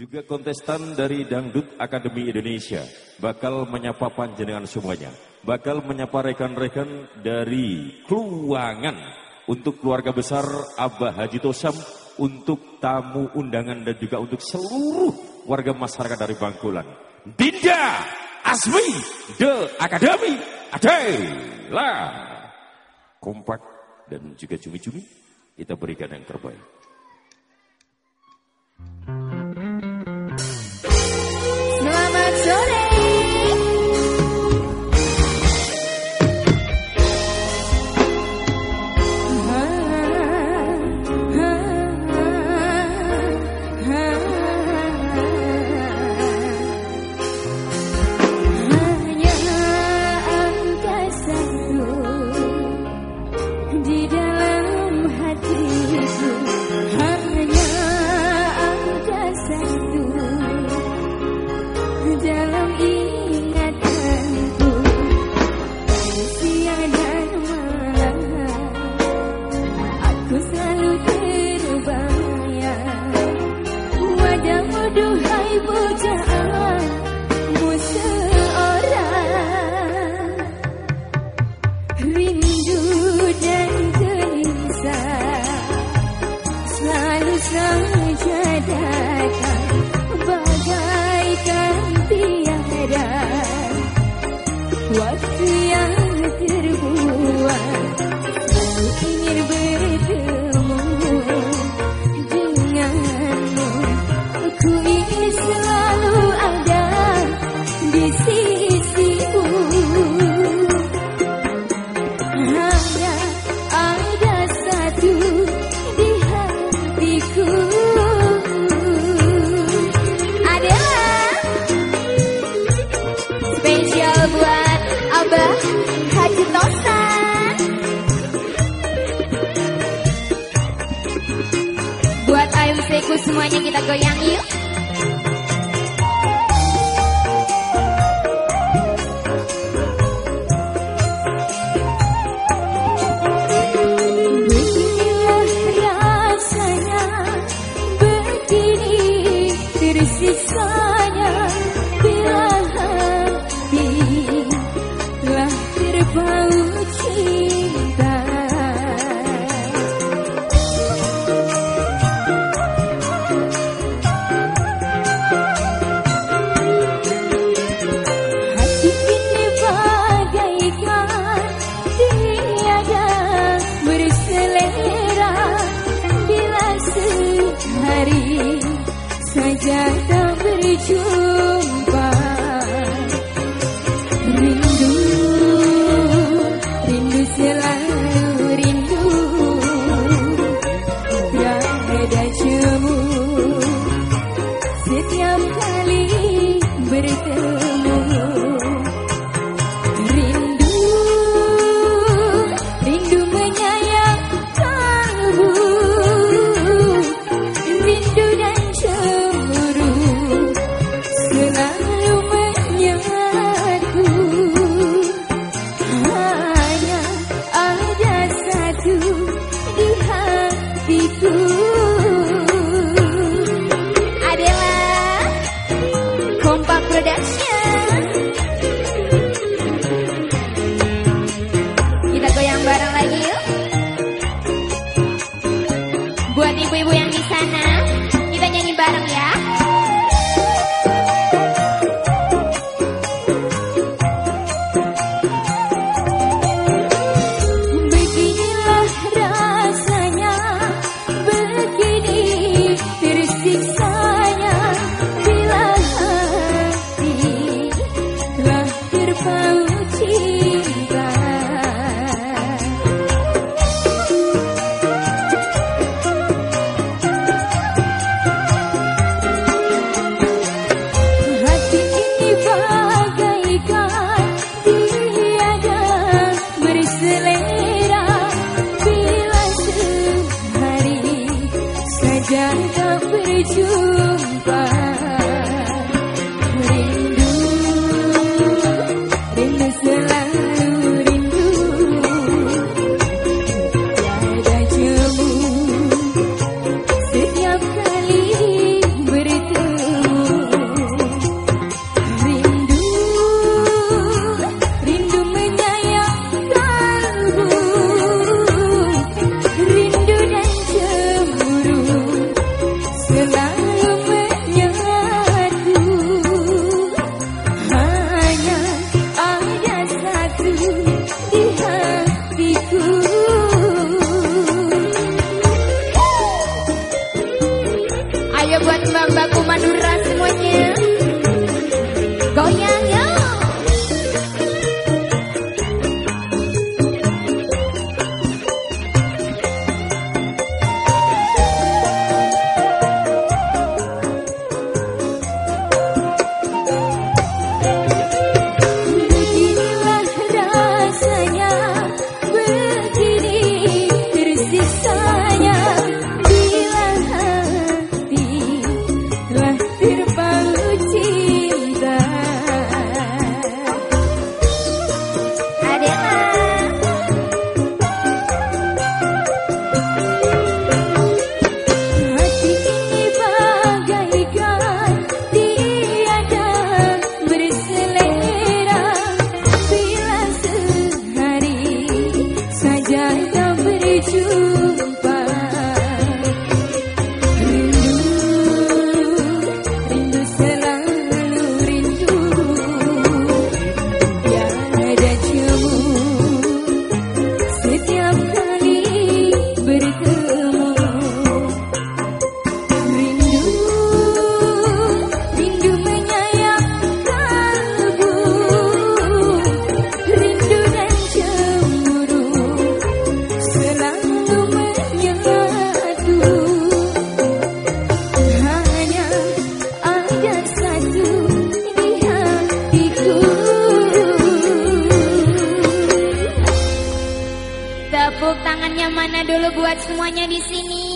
juga kontestan dari Dangdut Akademi Indonesia. Bakal menyapa panjenengan semuanya, bakal menyapa rekan-rekan dari Keluangan untuk keluarga besar Abah Haji Tosam, untuk tamu undangan dan juga untuk seluruh warga masyarakat dari Bangkulan. Dinda Asmi The Academy. Adalah kompak dan juga cumi-cumi kita berikan yang terbaik. di dalam hatiku. Waktu yang terbuang Aku ingin bertemu. Denganmu ku ingin selalu ada Di sini. Semuanya kita goyang yuk тебя добрый чувств. you. Semuanya di sini.